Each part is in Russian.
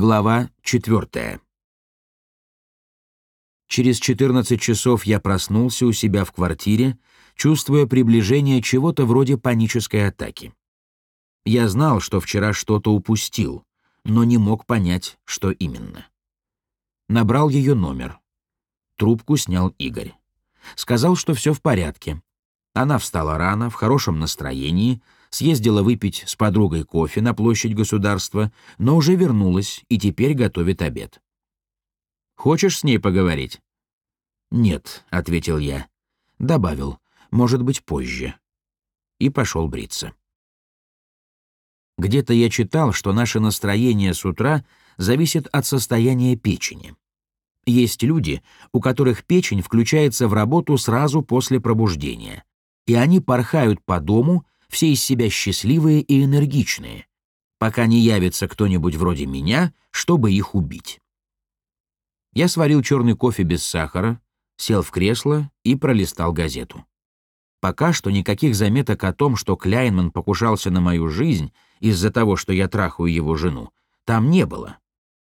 Глава 4. Через 14 часов я проснулся у себя в квартире, чувствуя приближение чего-то вроде панической атаки. Я знал, что вчера что-то упустил, но не мог понять, что именно. Набрал ее номер. Трубку снял Игорь. Сказал, что все в порядке. Она встала рано, в хорошем настроении, съездила выпить с подругой кофе на площадь государства, но уже вернулась и теперь готовит обед. «Хочешь с ней поговорить?» «Нет», — ответил я. Добавил, «может быть, позже». И пошел бриться. Где-то я читал, что наше настроение с утра зависит от состояния печени. Есть люди, у которых печень включается в работу сразу после пробуждения, и они порхают по дому, все из себя счастливые и энергичные, пока не явится кто-нибудь вроде меня, чтобы их убить. Я сварил черный кофе без сахара, сел в кресло и пролистал газету. Пока что никаких заметок о том, что Кляйнман покушался на мою жизнь из-за того, что я трахаю его жену, там не было.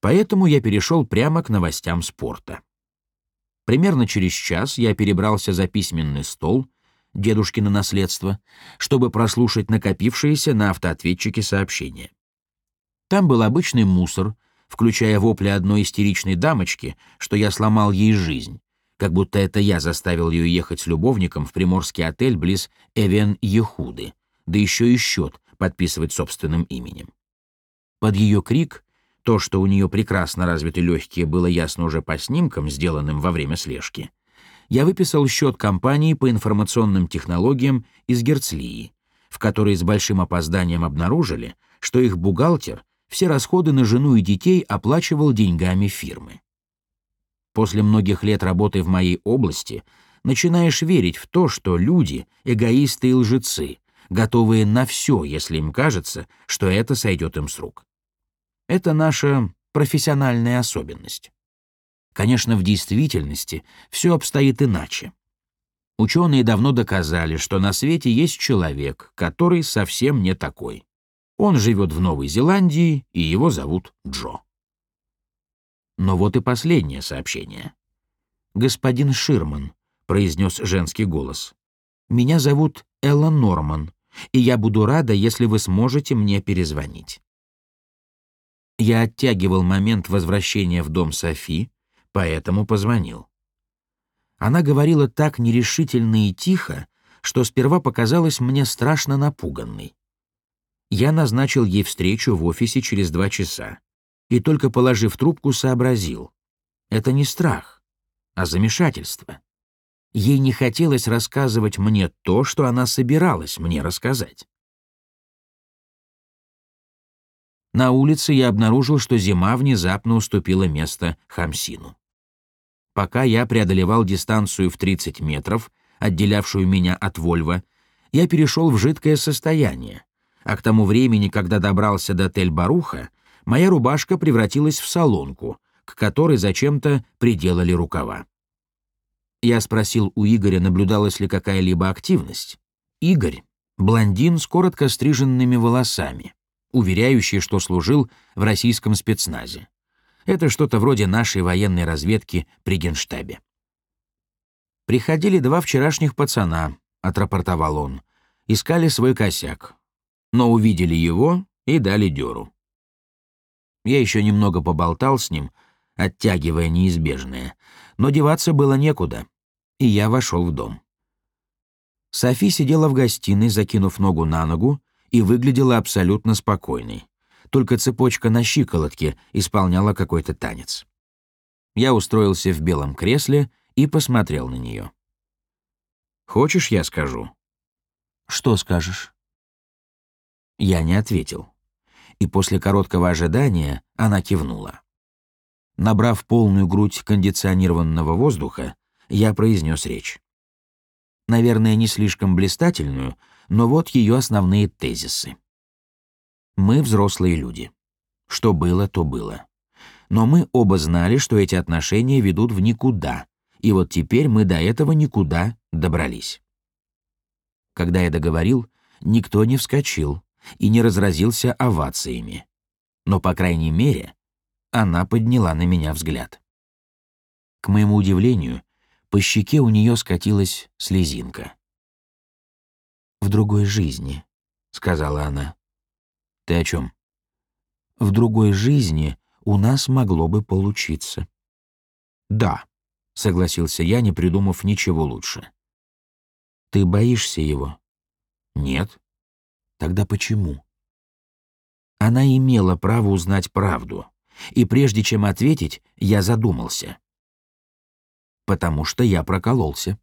Поэтому я перешел прямо к новостям спорта. Примерно через час я перебрался за письменный стол, дедушкино наследство, чтобы прослушать накопившиеся на автоответчике сообщения. Там был обычный мусор, включая вопли одной истеричной дамочки, что я сломал ей жизнь, как будто это я заставил ее ехать с любовником в приморский отель близ Эвен-Ехуды, да еще и счет подписывать собственным именем. Под ее крик, то, что у нее прекрасно развиты легкие, было ясно уже по снимкам, сделанным во время слежки, я выписал счет компании по информационным технологиям из Герцлии, в которой с большим опозданием обнаружили, что их бухгалтер все расходы на жену и детей оплачивал деньгами фирмы. После многих лет работы в моей области начинаешь верить в то, что люди — эгоисты и лжецы, готовые на все, если им кажется, что это сойдет им с рук. Это наша профессиональная особенность. Конечно, в действительности все обстоит иначе. Ученые давно доказали, что на свете есть человек, который совсем не такой. Он живет в Новой Зеландии, и его зовут Джо. Но вот и последнее сообщение. «Господин Ширман», — произнес женский голос, — «меня зовут Элла Норман, и я буду рада, если вы сможете мне перезвонить». Я оттягивал момент возвращения в дом Софи, поэтому позвонил. Она говорила так нерешительно и тихо, что сперва показалась мне страшно напуганной. Я назначил ей встречу в офисе через два часа и только положив трубку, сообразил. Это не страх, а замешательство. Ей не хотелось рассказывать мне то, что она собиралась мне рассказать. На улице я обнаружил, что зима внезапно уступила место Хамсину. Пока я преодолевал дистанцию в 30 метров, отделявшую меня от Вольва, я перешел в жидкое состояние, а к тому времени, когда добрался до Тель-Баруха, моя рубашка превратилась в солонку, к которой зачем-то приделали рукава. Я спросил у Игоря, наблюдалась ли какая-либо активность. Игорь — блондин с коротко стриженными волосами, уверяющий, что служил в российском спецназе. Это что-то вроде нашей военной разведки при Генштабе. «Приходили два вчерашних пацана», — отрапортовал он. «Искали свой косяк, но увидели его и дали дёру. Я еще немного поболтал с ним, оттягивая неизбежное, но деваться было некуда, и я вошел в дом. Софи сидела в гостиной, закинув ногу на ногу, и выглядела абсолютно спокойной. Только цепочка на щиколотке исполняла какой-то танец. Я устроился в белом кресле и посмотрел на нее. «Хочешь, я скажу?» «Что скажешь?» Я не ответил и после короткого ожидания она кивнула. Набрав полную грудь кондиционированного воздуха, я произнес речь. Наверное, не слишком блистательную, но вот ее основные тезисы. Мы взрослые люди. Что было, то было. Но мы оба знали, что эти отношения ведут в никуда, и вот теперь мы до этого никуда добрались. Когда я договорил, никто не вскочил, и не разразился овациями. Но, по крайней мере, она подняла на меня взгляд. К моему удивлению, по щеке у нее скатилась слезинка. «В другой жизни», — сказала она. «Ты о чем?» «В другой жизни у нас могло бы получиться». «Да», — согласился я, не придумав ничего лучше. «Ты боишься его?» «Нет». «Тогда почему?» Она имела право узнать правду, и прежде чем ответить, я задумался. «Потому что я прокололся».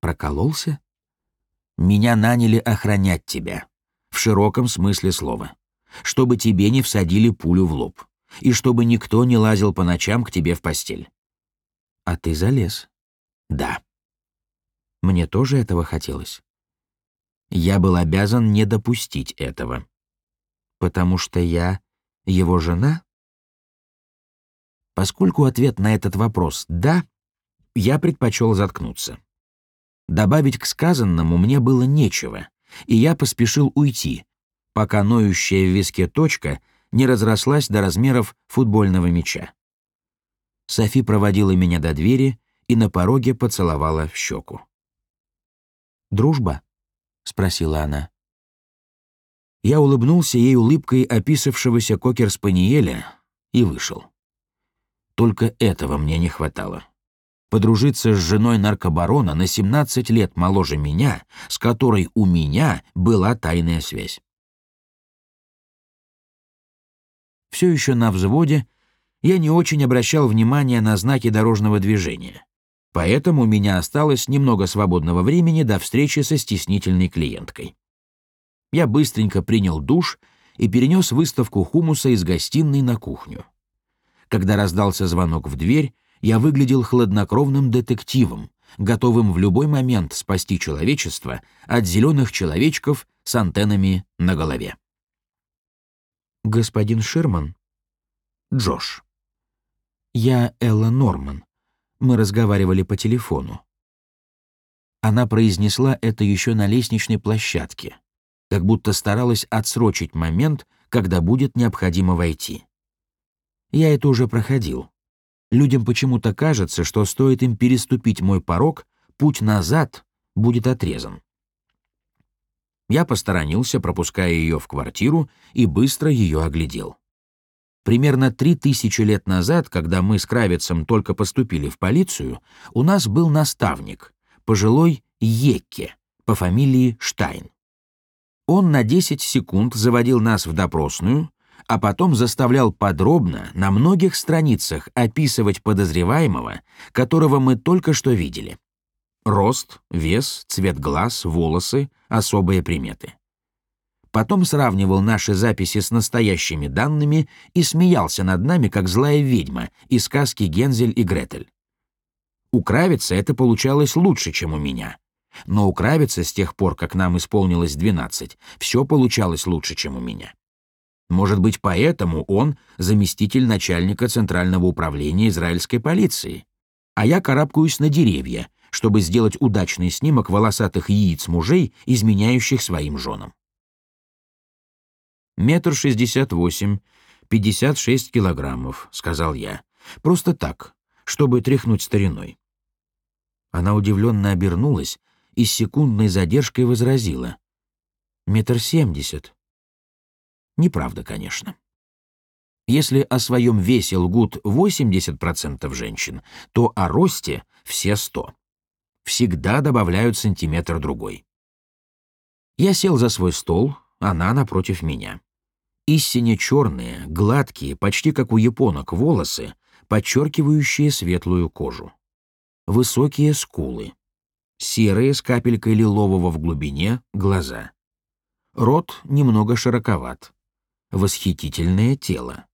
«Прокололся?» «Меня наняли охранять тебя, широком смысле слова, чтобы тебе не всадили пулю в лоб, и чтобы никто не лазил по ночам к тебе в постель. А ты залез. Да. Мне тоже этого хотелось. Я был обязан не допустить этого. Потому что я его жена? Поскольку ответ на этот вопрос «да», я предпочел заткнуться. Добавить к сказанному мне было нечего, и я поспешил уйти, пока ноющая в виске точка не разрослась до размеров футбольного мяча. Софи проводила меня до двери и на пороге поцеловала в щеку. «Дружба?» — спросила она. Я улыбнулся ей улыбкой описавшегося кокер-спаниеля и вышел. Только этого мне не хватало. Подружиться с женой наркобарона на 17 лет моложе меня, с которой у меня была тайная связь. Все еще на взводе я не очень обращал внимания на знаки дорожного движения. Поэтому у меня осталось немного свободного времени до встречи со стеснительной клиенткой. Я быстренько принял душ и перенес выставку хумуса из гостиной на кухню. Когда раздался звонок в дверь, я выглядел хладнокровным детективом, готовым в любой момент спасти человечество от зеленых человечков с антеннами на голове. «Господин Шерман?» «Джош». «Я Элла Норман. Мы разговаривали по телефону». Она произнесла это еще на лестничной площадке, как будто старалась отсрочить момент, когда будет необходимо войти. Я это уже проходил. Людям почему-то кажется, что стоит им переступить мой порог, путь назад будет отрезан. Я посторонился, пропуская ее в квартиру, и быстро ее оглядел. Примерно три тысячи лет назад, когда мы с Кравицем только поступили в полицию, у нас был наставник, пожилой Екке, по фамилии Штайн. Он на 10 секунд заводил нас в допросную, а потом заставлял подробно на многих страницах описывать подозреваемого, которого мы только что видели. Рост, вес, цвет глаз, волосы, особые приметы потом сравнивал наши записи с настоящими данными и смеялся над нами, как злая ведьма из сказки «Гензель и Гретель». У Кравица это получалось лучше, чем у меня. Но у Кравица с тех пор, как нам исполнилось 12, все получалось лучше, чем у меня. Может быть, поэтому он заместитель начальника Центрального управления израильской полиции. А я карабкаюсь на деревья, чтобы сделать удачный снимок волосатых яиц мужей, изменяющих своим женам метр шестьдесят восемь, пятьдесят шесть килограммов», — сказал я. «Просто так, чтобы тряхнуть стариной». Она удивленно обернулась и с секундной задержкой возразила. «Метр семьдесят». Неправда, конечно. Если о своем весе лгут 80% женщин, то о росте все 100. Всегда добавляют сантиметр другой. Я сел за свой стол, она напротив меня. Истине черные, гладкие, почти как у японок, волосы, подчеркивающие светлую кожу. Высокие скулы. Серые с капелькой лилового в глубине глаза. Рот немного широковат. Восхитительное тело.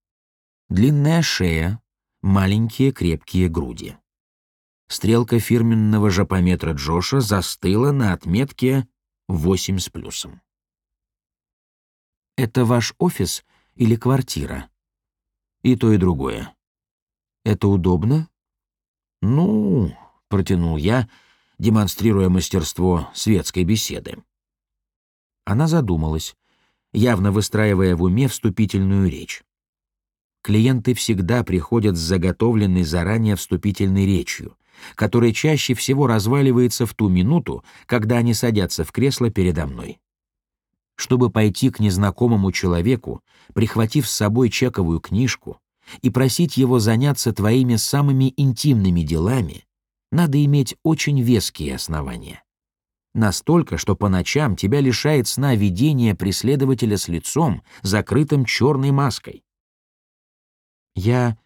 Длинная шея, маленькие крепкие груди. Стрелка фирменного жопометра Джоша застыла на отметке 8 с плюсом. Это ваш офис или квартира? И то, и другое. Это удобно? Ну, протянул я, демонстрируя мастерство светской беседы. Она задумалась, явно выстраивая в уме вступительную речь. клиенты всегда приходят с заготовленной заранее вступительной речью, которая чаще всего разваливается в ту минуту, когда они садятся в кресло передо мной. Чтобы пойти к незнакомому человеку, прихватив с собой чековую книжку, и просить его заняться твоими самыми интимными делами, надо иметь очень веские основания. Настолько, что по ночам тебя лишает сна видение преследователя с лицом, закрытым черной маской. «Я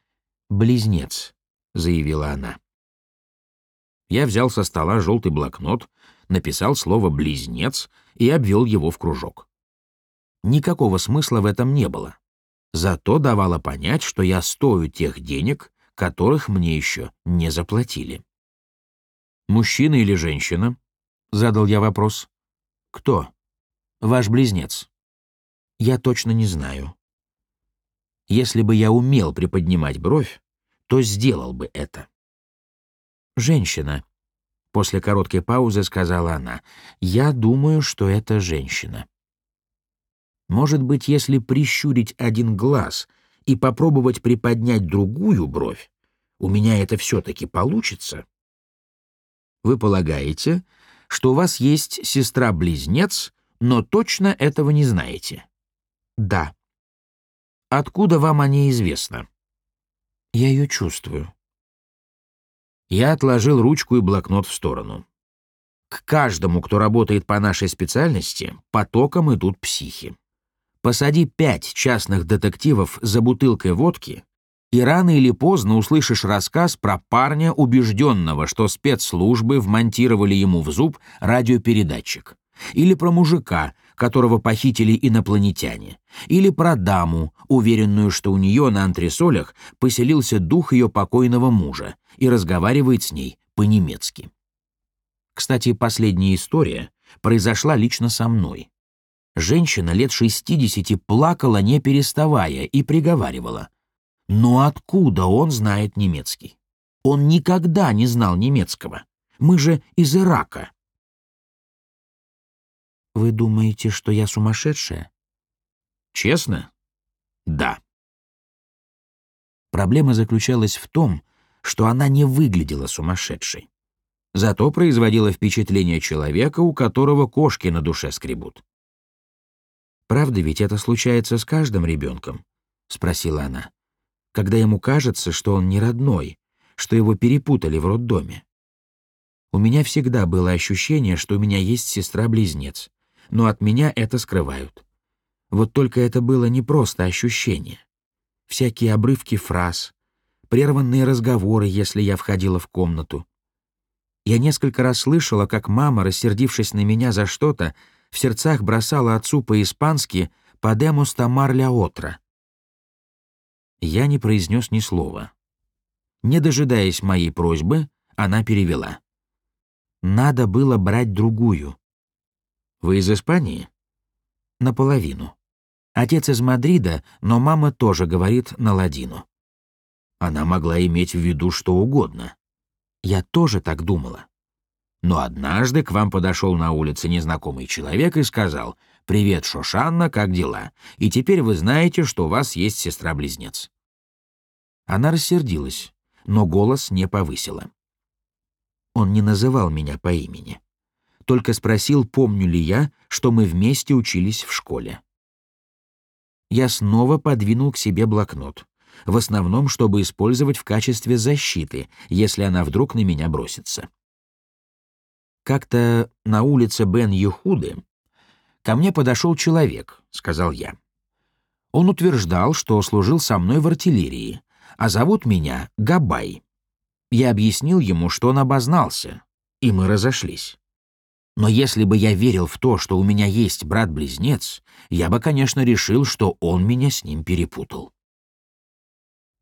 близнец», — заявила она. Я взял со стола желтый блокнот, написал слово «близнец» и обвел его в кружок. Никакого смысла в этом не было. Зато давало понять, что я стою тех денег, которых мне еще не заплатили. «Мужчина или женщина?» — задал я вопрос. «Кто?» «Ваш близнец». «Я точно не знаю». Если бы я умел приподнимать бровь, то сделал бы это. «Женщина», — после короткой паузы сказала она. «Я думаю, что это женщина». Может быть, если прищурить один глаз и попробовать приподнять другую бровь, у меня это все-таки получится? Вы полагаете, что у вас есть сестра-близнец, но точно этого не знаете? Да. Откуда вам о ней известно? Я ее чувствую. Я отложил ручку и блокнот в сторону. К каждому, кто работает по нашей специальности, потоком идут психи. Посади пять частных детективов за бутылкой водки, и рано или поздно услышишь рассказ про парня, убежденного, что спецслужбы вмонтировали ему в зуб радиопередатчик. Или про мужика, которого похитили инопланетяне. Или про даму, уверенную, что у нее на антресолях поселился дух ее покойного мужа и разговаривает с ней по-немецки. Кстати, последняя история произошла лично со мной. Женщина лет 60 плакала, не переставая, и приговаривала. «Но откуда он знает немецкий? Он никогда не знал немецкого. Мы же из Ирака». «Вы думаете, что я сумасшедшая?» «Честно? Да». Проблема заключалась в том, что она не выглядела сумасшедшей. Зато производила впечатление человека, у которого кошки на душе скребут. Правда ведь это случается с каждым ребенком? спросила она. Когда ему кажется, что он не родной, что его перепутали в роддоме. У меня всегда было ощущение, что у меня есть сестра-близнец, но от меня это скрывают. Вот только это было не просто ощущение. Всякие обрывки фраз, прерванные разговоры, если я входила в комнату. Я несколько раз слышала, как мама, рассердившись на меня за что-то, в сердцах бросала отцу по-испански «Подемус тамар ля отра». Я не произнес ни слова. Не дожидаясь моей просьбы, она перевела. «Надо было брать другую». «Вы из Испании?» «Наполовину. Отец из Мадрида, но мама тоже говорит на ладину». Она могла иметь в виду что угодно. Я тоже так думала. Но однажды к вам подошел на улице незнакомый человек и сказал «Привет, Шошанна, как дела? И теперь вы знаете, что у вас есть сестра-близнец». Она рассердилась, но голос не повысила. Он не называл меня по имени. Только спросил, помню ли я, что мы вместе учились в школе. Я снова подвинул к себе блокнот, в основном, чтобы использовать в качестве защиты, если она вдруг на меня бросится. Как-то на улице Бен-Юхуды ко мне подошел человек, сказал я. Он утверждал, что служил со мной в артиллерии, а зовут меня Габай. Я объяснил ему, что он обознался, и мы разошлись. Но если бы я верил в то, что у меня есть брат-близнец, я бы, конечно, решил, что он меня с ним перепутал.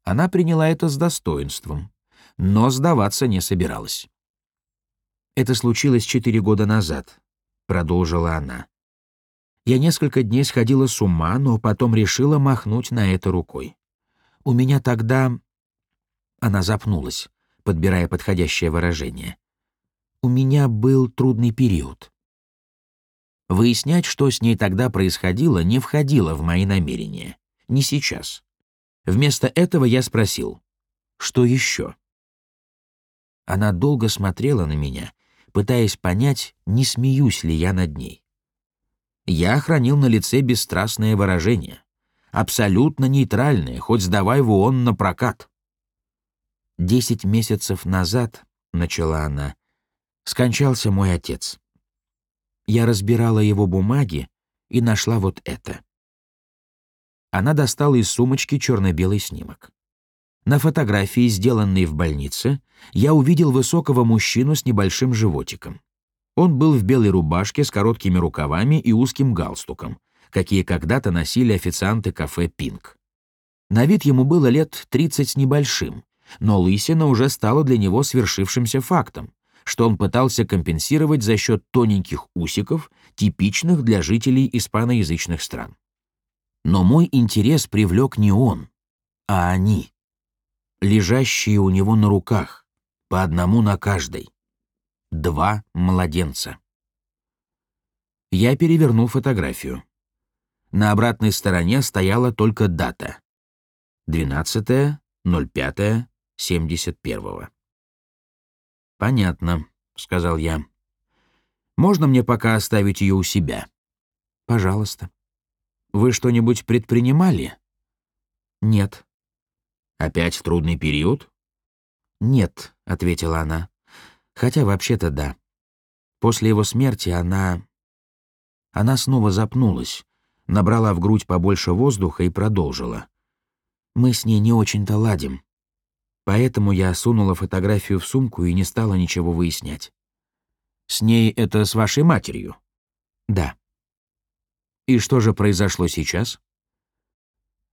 Она приняла это с достоинством, но сдаваться не собиралась. Это случилось четыре года назад, продолжила она. Я несколько дней сходила с ума, но потом решила махнуть на это рукой. У меня тогда... Она запнулась, подбирая подходящее выражение. У меня был трудный период. Выяснять, что с ней тогда происходило, не входило в мои намерения. Не сейчас. Вместо этого я спросил, что еще? Она долго смотрела на меня, пытаясь понять, не смеюсь ли я над ней. Я хранил на лице бесстрастное выражение, абсолютно нейтральное, хоть сдавай его он на прокат. «Десять месяцев назад», — начала она, — «скончался мой отец. Я разбирала его бумаги и нашла вот это». Она достала из сумочки черно-белый снимок. На фотографии, сделанной в больнице, я увидел высокого мужчину с небольшим животиком. Он был в белой рубашке с короткими рукавами и узким галстуком, какие когда-то носили официанты кафе «Пинк». На вид ему было лет 30 с небольшим, но лысина уже стала для него свершившимся фактом, что он пытался компенсировать за счет тоненьких усиков, типичных для жителей испаноязычных стран. Но мой интерес привлек не он, а они лежащие у него на руках, по одному на каждой. Два младенца. Я перевернул фотографию. На обратной стороне стояла только дата. 12.05.71. «Понятно», — сказал я. «Можно мне пока оставить ее у себя?» «Пожалуйста». «Вы что-нибудь предпринимали?» «Нет», Опять трудный период? Нет, ответила она. Хотя вообще-то да. После его смерти она... Она снова запнулась, набрала в грудь побольше воздуха и продолжила. Мы с ней не очень-то ладим. Поэтому я сунула фотографию в сумку и не стала ничего выяснять. С ней это с вашей матерью? Да. И что же произошло сейчас?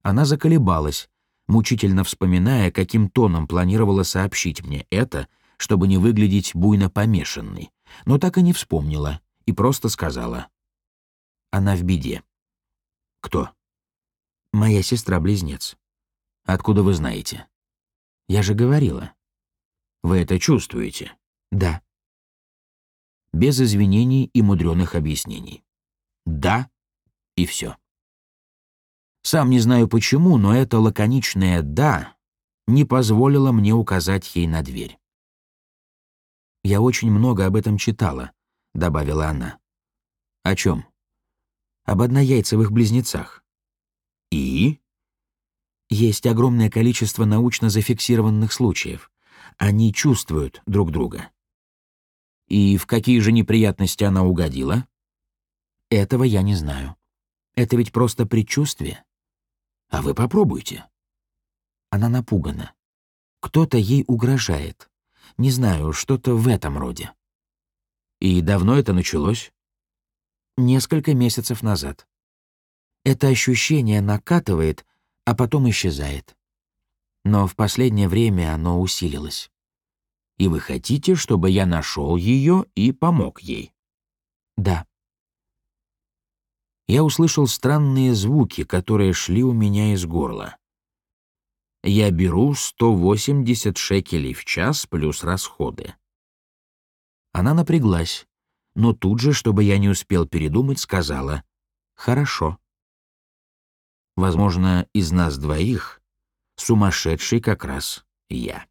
Она заколебалась, мучительно вспоминая, каким тоном планировала сообщить мне это, чтобы не выглядеть буйно помешанной, но так и не вспомнила и просто сказала. Она в беде. Кто? Моя сестра-близнец. Откуда вы знаете? Я же говорила. Вы это чувствуете? Да. Без извинений и мудреных объяснений. Да, и все. Сам не знаю почему, но это лаконичное «да» не позволило мне указать ей на дверь. «Я очень много об этом читала», — добавила она. «О чем?» «Об однояйцевых близнецах». «И?» Есть огромное количество научно зафиксированных случаев. Они чувствуют друг друга. И в какие же неприятности она угодила? Этого я не знаю. Это ведь просто предчувствие. А вы попробуйте. Она напугана. Кто-то ей угрожает. Не знаю, что-то в этом роде. И давно это началось? Несколько месяцев назад. Это ощущение накатывает, а потом исчезает. Но в последнее время оно усилилось. И вы хотите, чтобы я нашел ее и помог ей? Да я услышал странные звуки, которые шли у меня из горла. Я беру 180 шекелей в час плюс расходы. Она напряглась, но тут же, чтобы я не успел передумать, сказала «Хорошо». Возможно, из нас двоих сумасшедший как раз я.